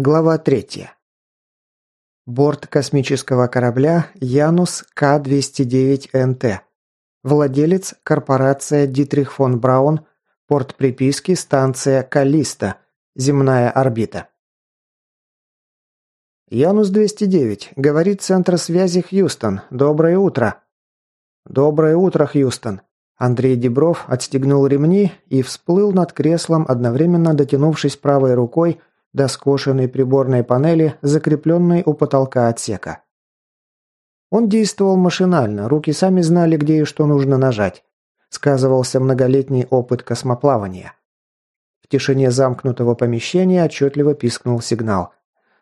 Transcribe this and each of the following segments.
Глава 3. Борт космического корабля Янус К-209НТ. Владелец – корпорация Дитрих фон Браун, порт приписки – станция Калиста, земная орбита. «Янус-209, говорит Центр связи Хьюстон. Доброе утро!» «Доброе утро, Хьюстон!» Андрей Дебров отстегнул ремни и всплыл над креслом, одновременно дотянувшись правой рукой – до скошенной приборной панели, закрепленной у потолка отсека. Он действовал машинально, руки сами знали, где и что нужно нажать. Сказывался многолетний опыт космоплавания. В тишине замкнутого помещения отчетливо пискнул сигнал.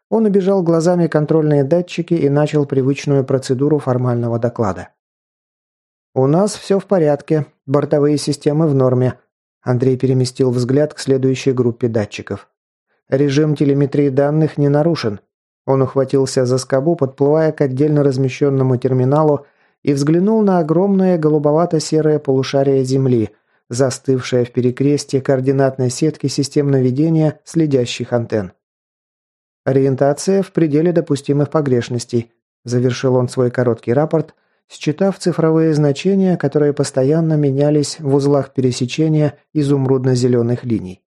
Он убежал глазами контрольные датчики и начал привычную процедуру формального доклада. «У нас все в порядке, бортовые системы в норме», Андрей переместил взгляд к следующей группе датчиков. Режим телеметрии данных не нарушен. Он ухватился за скобу, подплывая к отдельно размещенному терминалу и взглянул на огромное голубовато-серое полушарие Земли, застывшее в перекрестии координатной сетки систем наведения следящих антенн. «Ориентация в пределе допустимых погрешностей», – завершил он свой короткий рапорт, считав цифровые значения, которые постоянно менялись в узлах пересечения изумрудно-зеленых линий.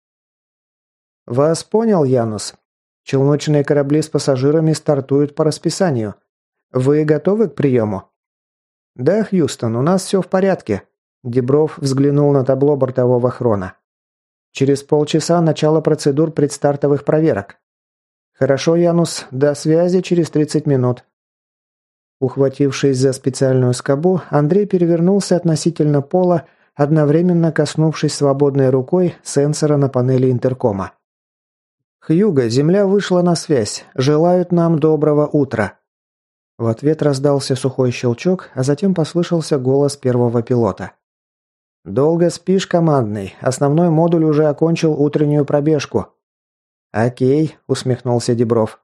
«Вас понял, Янус. Челночные корабли с пассажирами стартуют по расписанию. Вы готовы к приему?» «Да, Хьюстон, у нас все в порядке», – Дебров взглянул на табло бортового хрона. «Через полчаса начало процедур предстартовых проверок». «Хорошо, Янус, до связи через 30 минут». Ухватившись за специальную скобу, Андрей перевернулся относительно пола, одновременно коснувшись свободной рукой сенсора на панели интеркома. «Хьюго, земля вышла на связь. Желают нам доброго утра». В ответ раздался сухой щелчок, а затем послышался голос первого пилота. «Долго спишь, командный. Основной модуль уже окончил утреннюю пробежку». «Окей», – усмехнулся Дебров.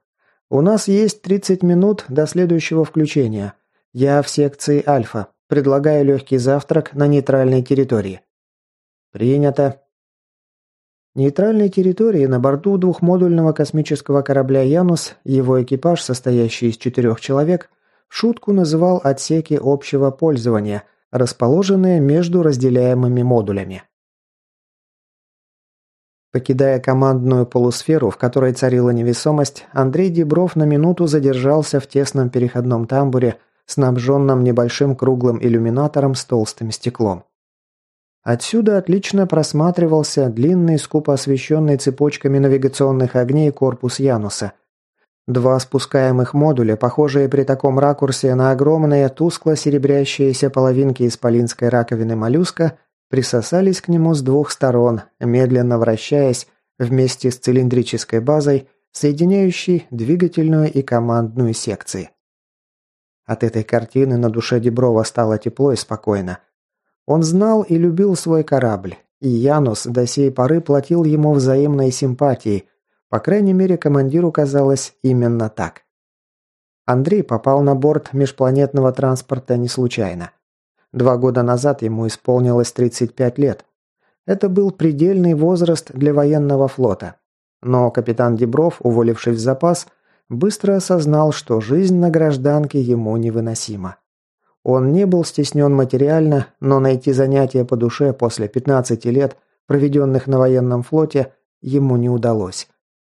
«У нас есть 30 минут до следующего включения. Я в секции Альфа. Предлагаю легкий завтрак на нейтральной территории». «Принято», нейтральной территории на борту двухмодульного космического корабля «Янус» его экипаж, состоящий из четырех человек, шутку называл «отсеки общего пользования», расположенные между разделяемыми модулями. Покидая командную полусферу, в которой царила невесомость, Андрей Дебров на минуту задержался в тесном переходном тамбуре, снабженном небольшим круглым иллюминатором с толстым стеклом. Отсюда отлично просматривался длинный, скупо освещенный цепочками навигационных огней корпус Януса. Два спускаемых модуля, похожие при таком ракурсе на огромные, тускло серебрящиеся половинки исполинской раковины моллюска, присосались к нему с двух сторон, медленно вращаясь вместе с цилиндрической базой, соединяющей двигательную и командную секции. От этой картины на душе Деброва стало тепло и спокойно. Он знал и любил свой корабль, и Янус до сей поры платил ему взаимной симпатией. По крайней мере, командиру казалось именно так. Андрей попал на борт межпланетного транспорта не случайно. Два года назад ему исполнилось 35 лет. Это был предельный возраст для военного флота. Но капитан Дебров, уволившись в запас, быстро осознал, что жизнь на гражданке ему невыносима. Он не был стеснен материально, но найти занятие по душе после 15 лет, проведенных на военном флоте, ему не удалось.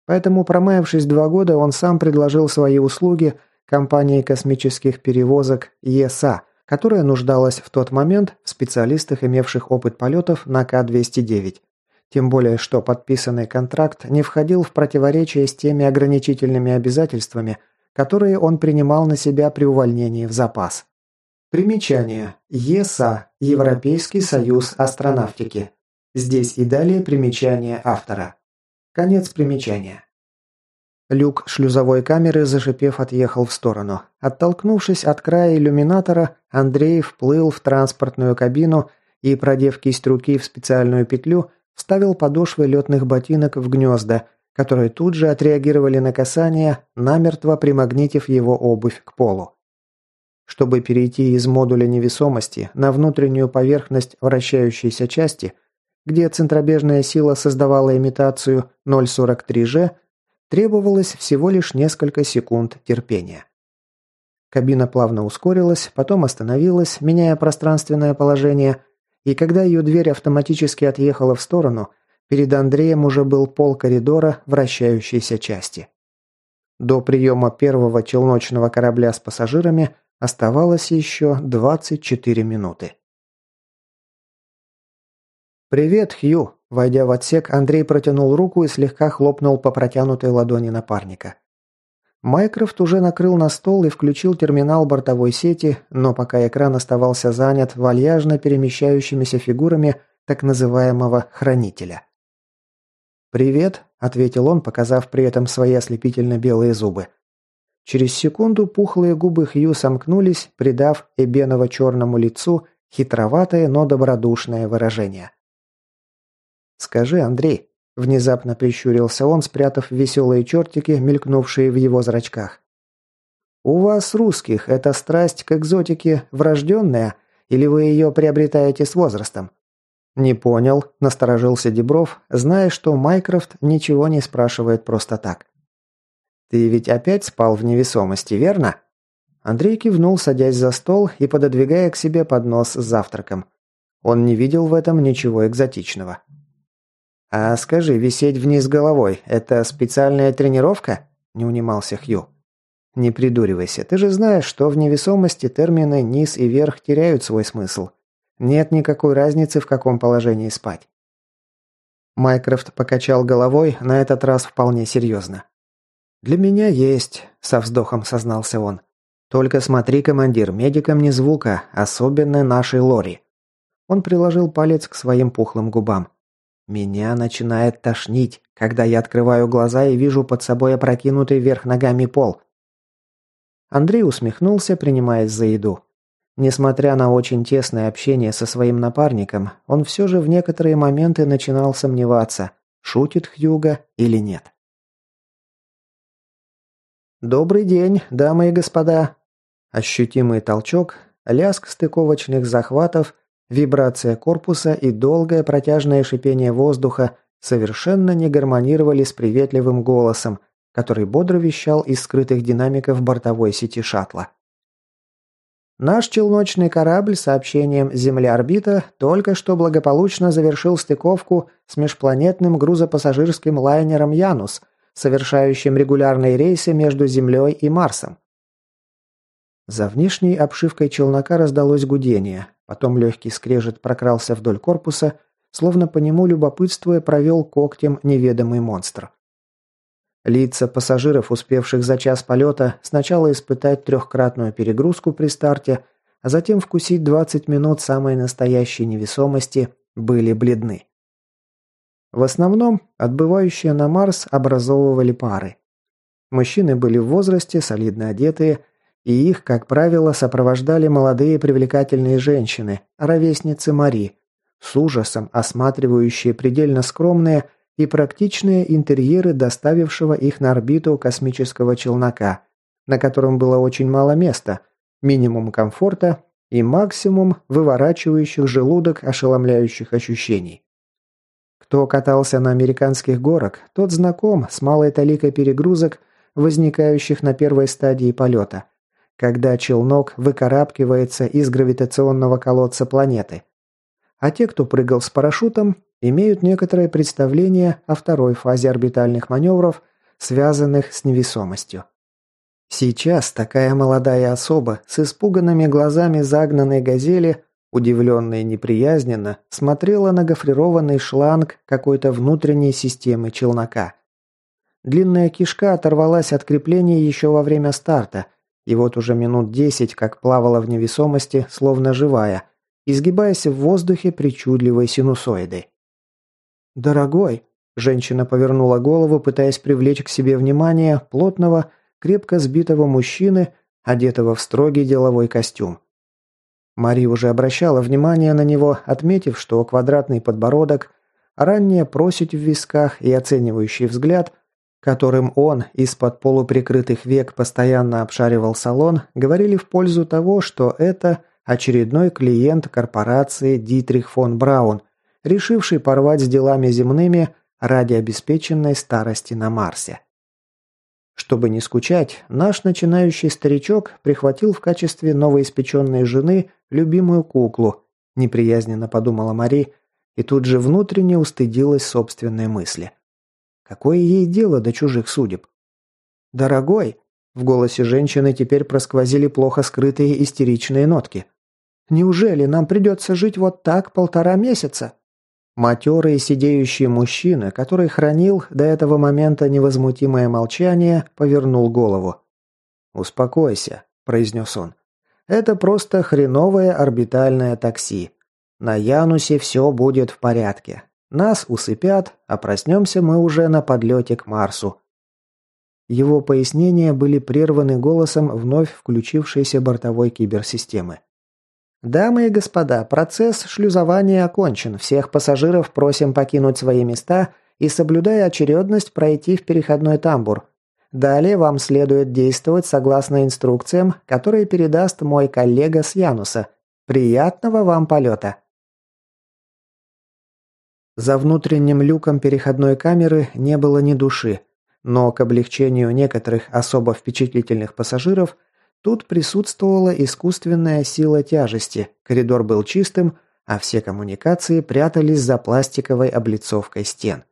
Поэтому, промаявшись два года, он сам предложил свои услуги компании космических перевозок ЕСА, которая нуждалась в тот момент в специалистах, имевших опыт полетов на К-209. Тем более, что подписанный контракт не входил в противоречие с теми ограничительными обязательствами, которые он принимал на себя при увольнении в запас. Примечание. ЕСА. Европейский союз астронавтики. Здесь и далее примечание автора. Конец примечания. Люк шлюзовой камеры, зашипев, отъехал в сторону. Оттолкнувшись от края иллюминатора, Андрей вплыл в транспортную кабину и, продев кисть руки в специальную петлю, вставил подошвы летных ботинок в гнезда, которые тут же отреагировали на касание, намертво примагнитив его обувь к полу. Чтобы перейти из модуля невесомости на внутреннюю поверхность вращающейся части, где центробежная сила создавала имитацию 0,43G, требовалось всего лишь несколько секунд терпения. Кабина плавно ускорилась, потом остановилась, меняя пространственное положение, и когда ее дверь автоматически отъехала в сторону, перед Андреем уже был пол коридора вращающейся части. До приема первого челночного корабля с пассажирами – Оставалось еще 24 минуты. «Привет, Хью!» Войдя в отсек, Андрей протянул руку и слегка хлопнул по протянутой ладони напарника. Майкрофт уже накрыл на стол и включил терминал бортовой сети, но пока экран оставался занят вальяжно перемещающимися фигурами так называемого «хранителя». «Привет», — ответил он, показав при этом свои ослепительно белые зубы. Через секунду пухлые губы Хью сомкнулись, придав эбеново-черному лицу хитроватое, но добродушное выражение. «Скажи, Андрей», – внезапно прищурился он, спрятав веселые чертики, мелькнувшие в его зрачках. «У вас, русских, эта страсть к экзотике врожденная, или вы ее приобретаете с возрастом?» «Не понял», – насторожился Дебров, зная, что Майкрофт ничего не спрашивает просто так. Ты ведь опять спал в невесомости, верно?» Андрей кивнул, садясь за стол и пододвигая к себе поднос с завтраком. Он не видел в этом ничего экзотичного. «А скажи, висеть вниз головой – это специальная тренировка?» – не унимался Хью. «Не придуривайся. Ты же знаешь, что в невесомости термины «низ» и «верх» теряют свой смысл. Нет никакой разницы, в каком положении спать». Майкрофт покачал головой, на этот раз вполне серьезно. «Для меня есть», – со вздохом сознался он. «Только смотри, командир, медикам не звука, особенно нашей Лори». Он приложил палец к своим пухлым губам. «Меня начинает тошнить, когда я открываю глаза и вижу под собой опрокинутый вверх ногами пол». Андрей усмехнулся, принимаясь за еду. Несмотря на очень тесное общение со своим напарником, он все же в некоторые моменты начинал сомневаться, шутит Хьюга или нет. «Добрый день, дамы и господа!» Ощутимый толчок, лязг стыковочных захватов, вибрация корпуса и долгое протяжное шипение воздуха совершенно не гармонировали с приветливым голосом, который бодро вещал из скрытых динамиков бортовой сети шаттла. Наш челночный корабль сообщением «Земля-орбита» только что благополучно завершил стыковку с межпланетным грузопассажирским лайнером «Янус», совершающим регулярные рейсы между Землей и Марсом. За внешней обшивкой челнока раздалось гудение, потом легкий скрежет прокрался вдоль корпуса, словно по нему любопытствуя провел когтем неведомый монстр. Лица пассажиров, успевших за час полета, сначала испытать трехкратную перегрузку при старте, а затем вкусить 20 минут самой настоящей невесомости, были бледны. В основном отбывающие на Марс образовывали пары. Мужчины были в возрасте, солидно одетые, и их, как правило, сопровождали молодые привлекательные женщины, ровесницы Мари, с ужасом осматривающие предельно скромные и практичные интерьеры доставившего их на орбиту космического челнока, на котором было очень мало места, минимум комфорта и максимум выворачивающих желудок ошеломляющих ощущений. Кто катался на американских горок, тот знаком с малой таликой перегрузок, возникающих на первой стадии полета, когда челнок выкарабкивается из гравитационного колодца планеты. А те, кто прыгал с парашютом, имеют некоторое представление о второй фазе орбитальных маневров, связанных с невесомостью. Сейчас такая молодая особа с испуганными глазами загнанной газели Удивленно и неприязненно смотрела на гофрированный шланг какой-то внутренней системы челнока. Длинная кишка оторвалась от крепления еще во время старта, и вот уже минут десять как плавала в невесомости, словно живая, изгибаясь в воздухе причудливой синусоидой. «Дорогой!» – женщина повернула голову, пытаясь привлечь к себе внимание плотного, крепко сбитого мужчины, одетого в строгий деловой костюм. Мари уже обращала внимание на него, отметив, что квадратный подбородок, ранняя просить в висках и оценивающий взгляд, которым он из-под полуприкрытых век постоянно обшаривал салон, говорили в пользу того, что это очередной клиент корпорации Дитрих фон Браун, решивший порвать с делами земными ради обеспеченной старости на Марсе. Чтобы не скучать, наш начинающий старичок прихватил в качестве новоиспеченной жены любимую куклу, неприязненно подумала Мари, и тут же внутренне устыдилась собственной мысли. Какое ей дело до чужих судеб? «Дорогой!» – в голосе женщины теперь просквозили плохо скрытые истеричные нотки. «Неужели нам придется жить вот так полтора месяца?» Матерые сидеющие мужчина, который хранил до этого момента невозмутимое молчание, повернул голову. «Успокойся», – произнес он. «Это просто хреновое орбитальное такси. На Янусе все будет в порядке. Нас усыпят, а проснемся мы уже на подлете к Марсу». Его пояснения были прерваны голосом вновь включившейся бортовой киберсистемы. «Дамы и господа, процесс шлюзования окончен. Всех пассажиров просим покинуть свои места и, соблюдая очередность, пройти в переходной тамбур. Далее вам следует действовать согласно инструкциям, которые передаст мой коллега с Януса. Приятного вам полета!» За внутренним люком переходной камеры не было ни души, но к облегчению некоторых особо впечатлительных пассажиров – Тут присутствовала искусственная сила тяжести, коридор был чистым, а все коммуникации прятались за пластиковой облицовкой стен.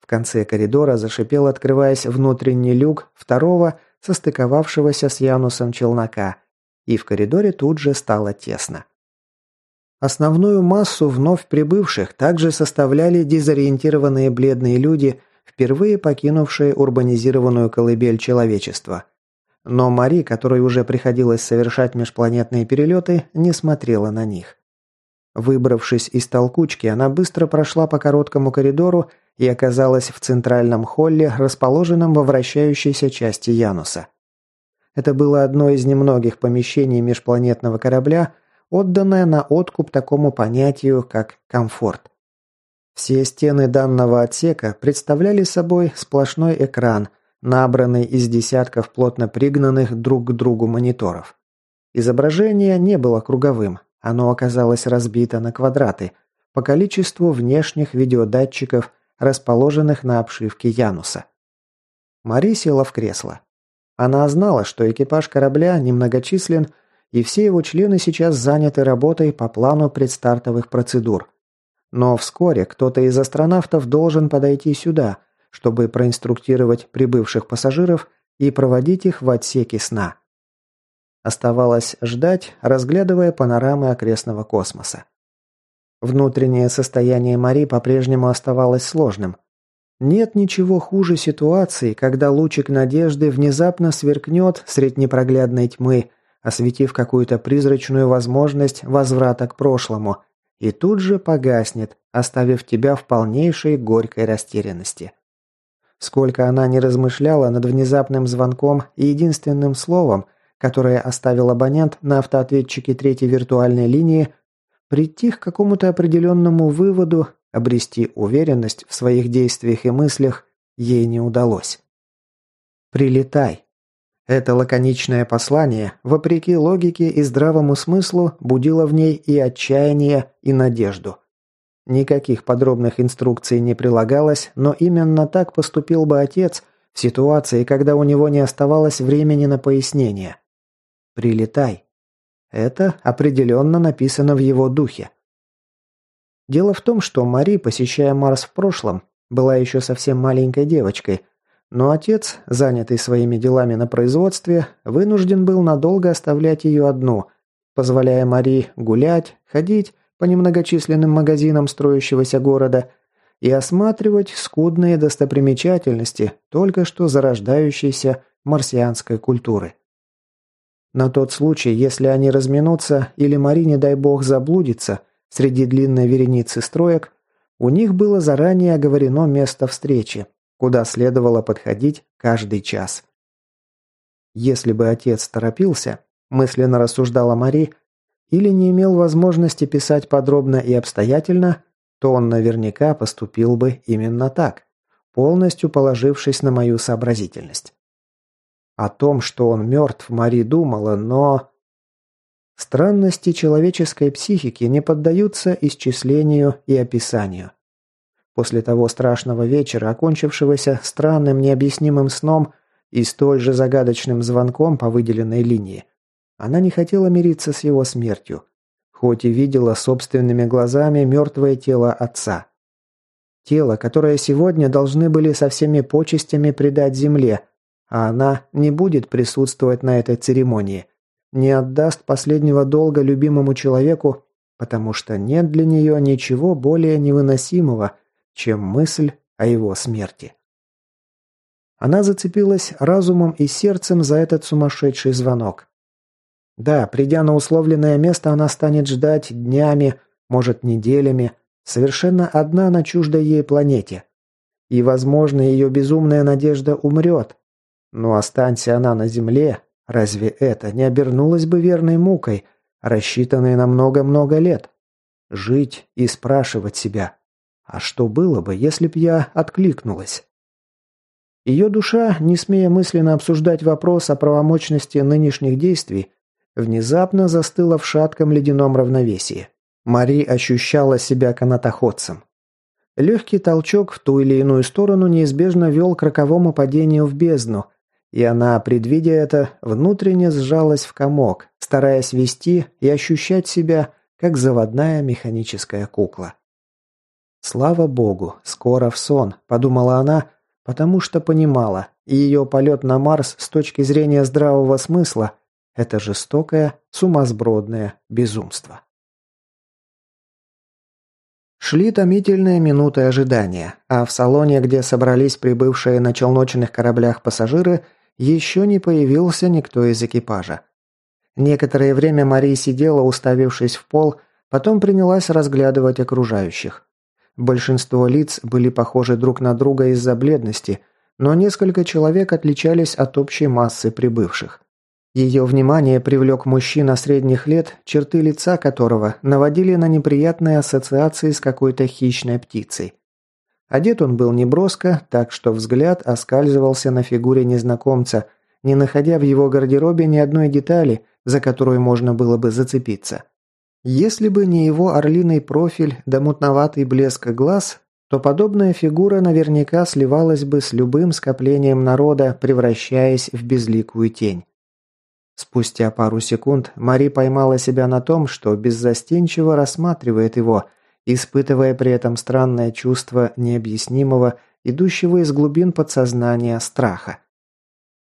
В конце коридора зашипел, открываясь внутренний люк второго, состыковавшегося с Янусом челнока, и в коридоре тут же стало тесно. Основную массу вновь прибывших также составляли дезориентированные бледные люди, впервые покинувшие урбанизированную колыбель человечества – но Мари, которой уже приходилось совершать межпланетные перелеты, не смотрела на них. Выбравшись из толкучки, она быстро прошла по короткому коридору и оказалась в центральном холле, расположенном во вращающейся части Януса. Это было одно из немногих помещений межпланетного корабля, отданное на откуп такому понятию, как комфорт. Все стены данного отсека представляли собой сплошной экран, набранный из десятков плотно пригнанных друг к другу мониторов. Изображение не было круговым, оно оказалось разбито на квадраты по количеству внешних видеодатчиков, расположенных на обшивке Януса. Мари села в кресло. Она знала, что экипаж корабля немногочислен, и все его члены сейчас заняты работой по плану предстартовых процедур. Но вскоре кто-то из астронавтов должен подойти сюда – чтобы проинструктировать прибывших пассажиров и проводить их в отсеки сна. Оставалось ждать, разглядывая панорамы окрестного космоса. Внутреннее состояние Мари по-прежнему оставалось сложным. Нет ничего хуже ситуации, когда лучик надежды внезапно сверкнет средь непроглядной тьмы, осветив какую-то призрачную возможность возврата к прошлому, и тут же погаснет, оставив тебя в полнейшей горькой растерянности. Сколько она не размышляла над внезапным звонком и единственным словом, которое оставил абонент на автоответчике третьей виртуальной линии, прийти к какому-то определенному выводу, обрести уверенность в своих действиях и мыслях ей не удалось. «Прилетай». Это лаконичное послание, вопреки логике и здравому смыслу, будило в ней и отчаяние, и надежду – Никаких подробных инструкций не прилагалось, но именно так поступил бы отец в ситуации, когда у него не оставалось времени на пояснение. «Прилетай». Это определенно написано в его духе. Дело в том, что Мари, посещая Марс в прошлом, была еще совсем маленькой девочкой, но отец, занятый своими делами на производстве, вынужден был надолго оставлять ее одну, позволяя Мари гулять, ходить по немногочисленным магазинам строящегося города и осматривать скудные достопримечательности только что зарождающейся марсианской культуры. На тот случай, если они разминутся или Мари, не дай бог, заблудится среди длинной вереницы строек, у них было заранее оговорено место встречи, куда следовало подходить каждый час. Если бы отец торопился, мысленно рассуждала Мария или не имел возможности писать подробно и обстоятельно, то он наверняка поступил бы именно так, полностью положившись на мою сообразительность. О том, что он мертв, Мари думала, но... Странности человеческой психики не поддаются исчислению и описанию. После того страшного вечера, окончившегося странным необъяснимым сном и столь же загадочным звонком по выделенной линии, она не хотела мириться с его смертью, хоть и видела собственными глазами мертвое тело отца. Тело, которое сегодня должны были со всеми почестями предать земле, а она не будет присутствовать на этой церемонии, не отдаст последнего долга любимому человеку, потому что нет для нее ничего более невыносимого, чем мысль о его смерти. Она зацепилась разумом и сердцем за этот сумасшедший звонок. Да, придя на условленное место, она станет ждать днями, может, неделями, совершенно одна на чуждой ей планете. И, возможно, ее безумная надежда умрет. Но останься она на Земле, разве это не обернулось бы верной мукой, рассчитанной на много-много лет? Жить и спрашивать себя, а что было бы, если б я откликнулась? Ее душа, не смея мысленно обсуждать вопрос о правомочности нынешних действий, внезапно застыла в шатком ледяном равновесии. Мари ощущала себя канатоходцем. Легкий толчок в ту или иную сторону неизбежно вел к роковому падению в бездну, и она, предвидя это, внутренне сжалась в комок, стараясь вести и ощущать себя, как заводная механическая кукла. «Слава богу, скоро в сон», – подумала она, потому что понимала, и ее полет на Марс с точки зрения здравого смысла это жестокое, сумасбродное безумство. Шли томительные минуты ожидания, а в салоне, где собрались прибывшие на челночных кораблях пассажиры, еще не появился никто из экипажа. Некоторое время Мария сидела, уставившись в пол, потом принялась разглядывать окружающих. Большинство лиц были похожи друг на друга из-за бледности, но несколько человек отличались от общей массы прибывших. Ее внимание привлек мужчина средних лет, черты лица которого наводили на неприятные ассоциации с какой-то хищной птицей. Одет он был неброско, так что взгляд оскальзывался на фигуре незнакомца, не находя в его гардеробе ни одной детали, за которую можно было бы зацепиться. Если бы не его орлиный профиль да мутноватый блеск глаз, то подобная фигура наверняка сливалась бы с любым скоплением народа, превращаясь в безликую тень. Спустя пару секунд Мари поймала себя на том, что беззастенчиво рассматривает его, испытывая при этом странное чувство необъяснимого, идущего из глубин подсознания страха.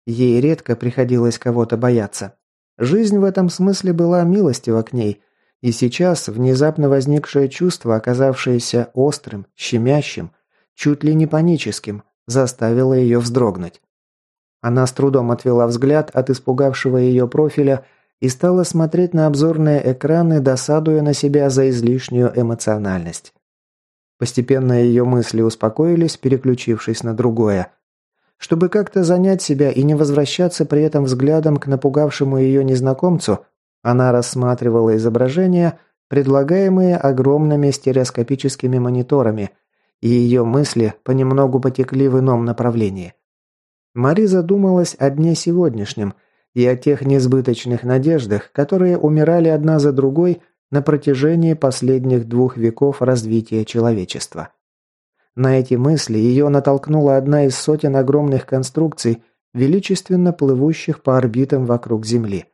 Ей редко приходилось кого-то бояться. Жизнь в этом смысле была милостива к ней, и сейчас внезапно возникшее чувство, оказавшееся острым, щемящим, чуть ли не паническим, заставило ее вздрогнуть. Она с трудом отвела взгляд от испугавшего ее профиля и стала смотреть на обзорные экраны, досадуя на себя за излишнюю эмоциональность. Постепенно ее мысли успокоились, переключившись на другое. Чтобы как-то занять себя и не возвращаться при этом взглядом к напугавшему ее незнакомцу, она рассматривала изображения, предлагаемые огромными стереоскопическими мониторами, и ее мысли понемногу потекли в ином направлении – Мари задумалась о дне сегодняшнем и о тех несбыточных надеждах, которые умирали одна за другой на протяжении последних двух веков развития человечества. На эти мысли ее натолкнула одна из сотен огромных конструкций, величественно плывущих по орбитам вокруг Земли.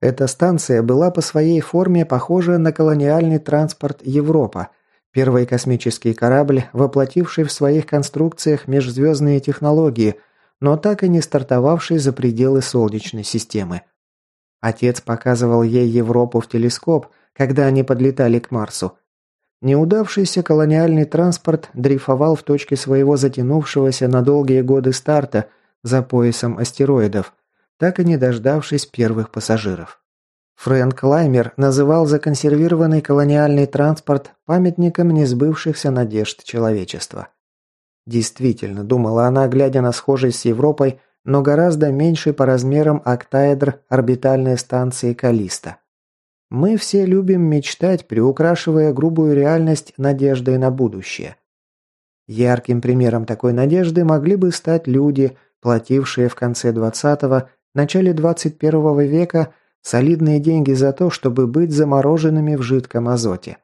Эта станция была по своей форме похожа на колониальный транспорт Европа, первый космический корабль, воплотивший в своих конструкциях межзвездные технологии – но так и не стартовавший за пределы Солнечной системы. Отец показывал ей Европу в телескоп, когда они подлетали к Марсу. Неудавшийся колониальный транспорт дрейфовал в точке своего затянувшегося на долгие годы старта за поясом астероидов, так и не дождавшись первых пассажиров. Фрэнк Лаймер называл законсервированный колониальный транспорт памятником несбывшихся надежд человечества. Действительно, думала она, глядя на схожий с Европой, но гораздо меньше по размерам октаэдр орбитальной станции Калиста. Мы все любим мечтать, приукрашивая грубую реальность надеждой на будущее. Ярким примером такой надежды могли бы стать люди, платившие в конце 20-го, начале 21 века солидные деньги за то, чтобы быть замороженными в жидком азоте.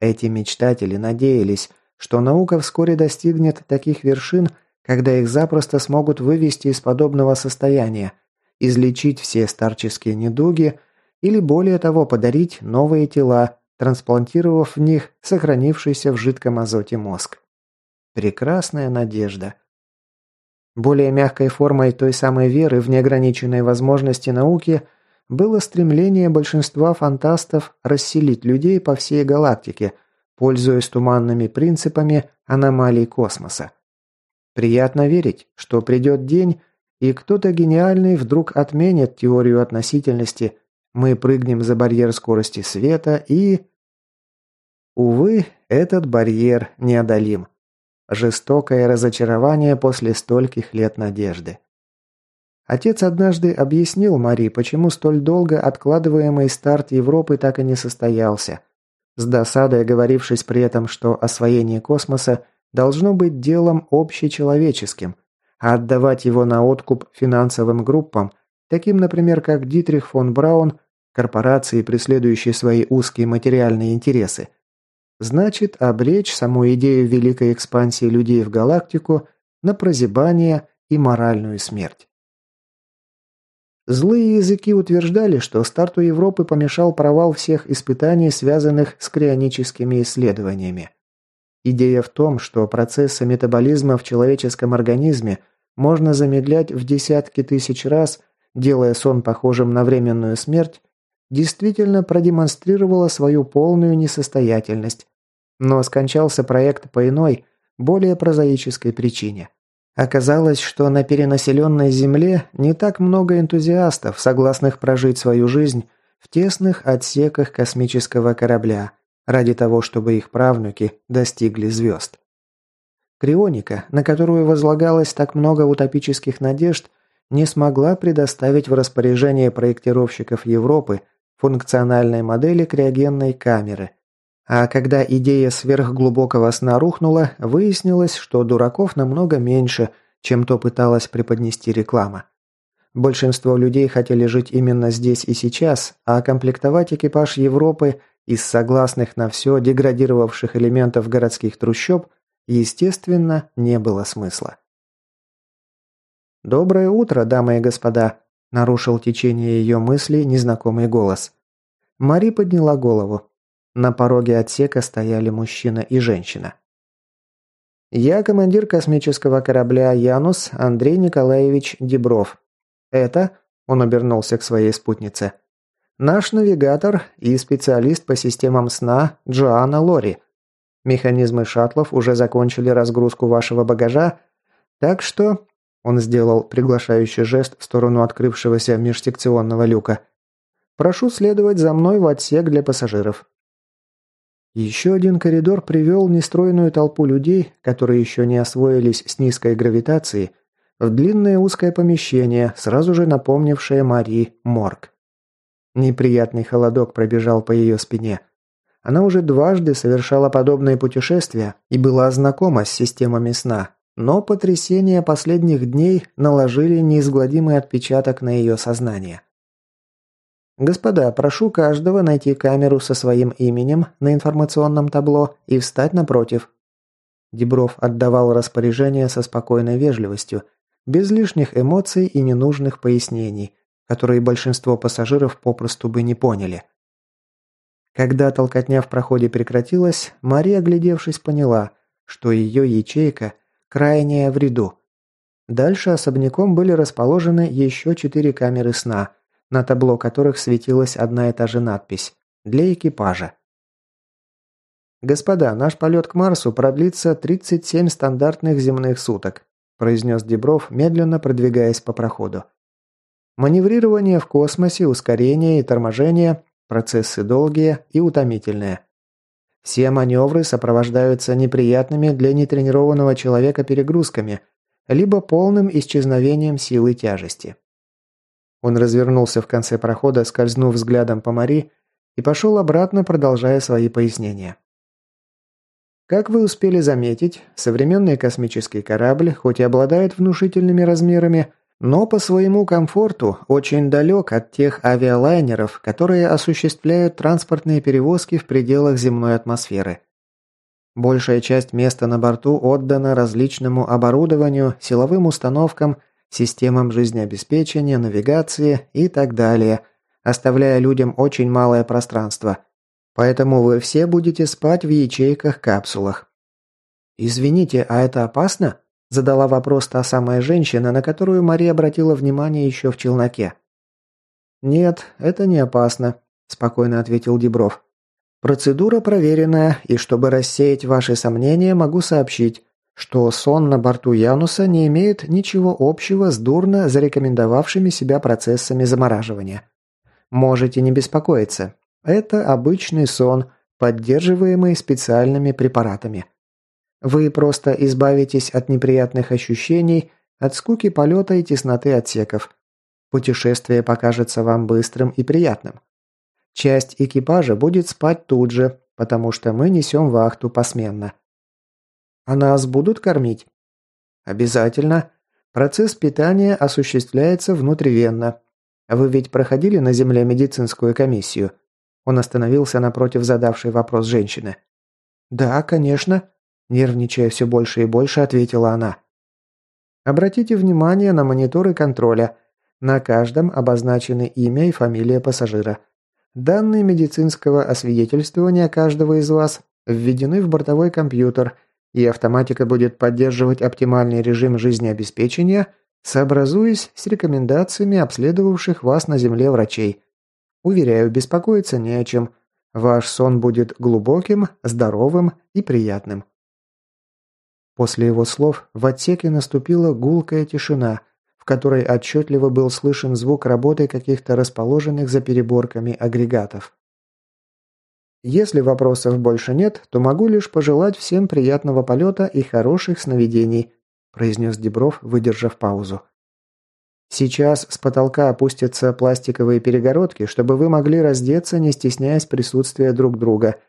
Эти мечтатели надеялись, что наука вскоре достигнет таких вершин, когда их запросто смогут вывести из подобного состояния, излечить все старческие недуги или, более того, подарить новые тела, трансплантировав в них сохранившийся в жидком азоте мозг. Прекрасная надежда. Более мягкой формой той самой веры в неограниченные возможности науки было стремление большинства фантастов расселить людей по всей галактике – пользуясь туманными принципами аномалий космоса. Приятно верить, что придет день, и кто-то гениальный вдруг отменит теорию относительности, мы прыгнем за барьер скорости света и... Увы, этот барьер неодолим. Жестокое разочарование после стольких лет надежды. Отец однажды объяснил Мари, почему столь долго откладываемый старт Европы так и не состоялся – с досадой оговорившись при этом, что освоение космоса должно быть делом общечеловеческим, а отдавать его на откуп финансовым группам, таким, например, как Дитрих фон Браун, корпорации, преследующие свои узкие материальные интересы, значит обречь саму идею великой экспансии людей в галактику на прозябание и моральную смерть. Злые языки утверждали, что старту Европы помешал провал всех испытаний, связанных с крионическими исследованиями. Идея в том, что процессы метаболизма в человеческом организме можно замедлять в десятки тысяч раз, делая сон похожим на временную смерть, действительно продемонстрировала свою полную несостоятельность, но скончался проект по иной, более прозаической причине – Оказалось, что на перенаселенной Земле не так много энтузиастов, согласных прожить свою жизнь в тесных отсеках космического корабля, ради того, чтобы их правнуки достигли звезд. Крионика, на которую возлагалось так много утопических надежд, не смогла предоставить в распоряжение проектировщиков Европы функциональной модели криогенной камеры, а когда идея сверхглубокого сна рухнула, выяснилось, что дураков намного меньше, чем то пыталась преподнести реклама. Большинство людей хотели жить именно здесь и сейчас, а комплектовать экипаж Европы из согласных на все деградировавших элементов городских трущоб, естественно, не было смысла. «Доброе утро, дамы и господа», – нарушил течение ее мыслей незнакомый голос. Мари подняла голову. На пороге отсека стояли мужчина и женщина. «Я командир космического корабля «Янус» Андрей Николаевич Дебров. Это...» – он обернулся к своей спутнице. «Наш навигатор и специалист по системам сна Джоанна Лори. Механизмы шаттлов уже закончили разгрузку вашего багажа, так что...» Он сделал приглашающий жест в сторону открывшегося межсекционного люка. «Прошу следовать за мной в отсек для пассажиров». Еще один коридор привел нестройную толпу людей, которые еще не освоились с низкой гравитацией, в длинное узкое помещение, сразу же напомнившее Марии морг. Неприятный холодок пробежал по ее спине. Она уже дважды совершала подобные путешествия и была знакома с системами сна, но потрясения последних дней наложили неизгладимый отпечаток на ее сознание. «Господа, прошу каждого найти камеру со своим именем на информационном табло и встать напротив». Дебров отдавал распоряжение со спокойной вежливостью, без лишних эмоций и ненужных пояснений, которые большинство пассажиров попросту бы не поняли. Когда толкотня в проходе прекратилась, Мария, глядевшись, поняла, что ее ячейка крайняя в ряду. Дальше особняком были расположены еще четыре камеры сна – на табло которых светилась одна и та же надпись «Для экипажа». «Господа, наш полет к Марсу продлится 37 стандартных земных суток», произнес Дебров, медленно продвигаясь по проходу. «Маневрирование в космосе, ускорение и торможение – процессы долгие и утомительные. Все маневры сопровождаются неприятными для нетренированного человека перегрузками, либо полным исчезновением силы тяжести. Он развернулся в конце прохода, скользнув взглядом по Мари, и пошел обратно, продолжая свои пояснения. Как вы успели заметить, современный космический корабль, хоть и обладает внушительными размерами, но по своему комфорту очень далек от тех авиалайнеров, которые осуществляют транспортные перевозки в пределах земной атмосферы. Большая часть места на борту отдана различному оборудованию, силовым установкам системам жизнеобеспечения, навигации и так далее, оставляя людям очень малое пространство. Поэтому вы все будете спать в ячейках-капсулах. «Извините, а это опасно?» – задала вопрос та самая женщина, на которую Мария обратила внимание еще в челноке. «Нет, это не опасно», – спокойно ответил Дебров. «Процедура проверенная, и чтобы рассеять ваши сомнения, могу сообщить что сон на борту Януса не имеет ничего общего с дурно зарекомендовавшими себя процессами замораживания. Можете не беспокоиться. Это обычный сон, поддерживаемый специальными препаратами. Вы просто избавитесь от неприятных ощущений, от скуки полета и тесноты отсеков. Путешествие покажется вам быстрым и приятным. Часть экипажа будет спать тут же, потому что мы несем вахту посменно. А нас будут кормить? Обязательно. Процесс питания осуществляется внутривенно. Вы ведь проходили на земле медицинскую комиссию? Он остановился напротив задавшей вопрос женщины. Да, конечно, нервничая все больше и больше, ответила она. Обратите внимание на мониторы контроля. На каждом обозначены имя и фамилия пассажира. Данные медицинского освидетельствования каждого из вас введены в бортовой компьютер – и автоматика будет поддерживать оптимальный режим жизнеобеспечения, сообразуясь с рекомендациями обследовавших вас на Земле врачей. Уверяю, беспокоиться не о чем. Ваш сон будет глубоким, здоровым и приятным. После его слов в отсеке наступила гулкая тишина, в которой отчетливо был слышен звук работы каких-то расположенных за переборками агрегатов. Если вопросов больше нет, то могу лишь пожелать всем приятного полета и хороших сновидений», произнес Дебров, выдержав паузу. «Сейчас с потолка опустятся пластиковые перегородки, чтобы вы могли раздеться, не стесняясь присутствия друг друга,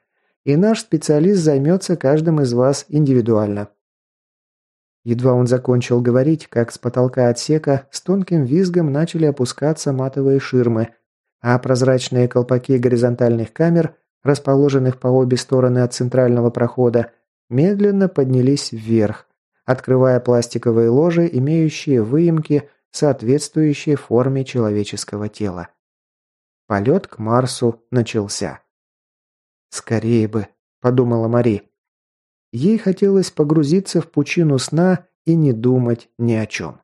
и наш специалист займется каждым из вас индивидуально». Едва он закончил говорить, как с потолка отсека с тонким визгом начали опускаться матовые ширмы, а прозрачные колпаки горизонтальных камер – расположенных по обе стороны от центрального прохода, медленно поднялись вверх, открывая пластиковые ложи, имеющие выемки, соответствующие форме человеческого тела. Полет к Марсу начался. «Скорее бы», – подумала Мари. Ей хотелось погрузиться в пучину сна и не думать ни о чем.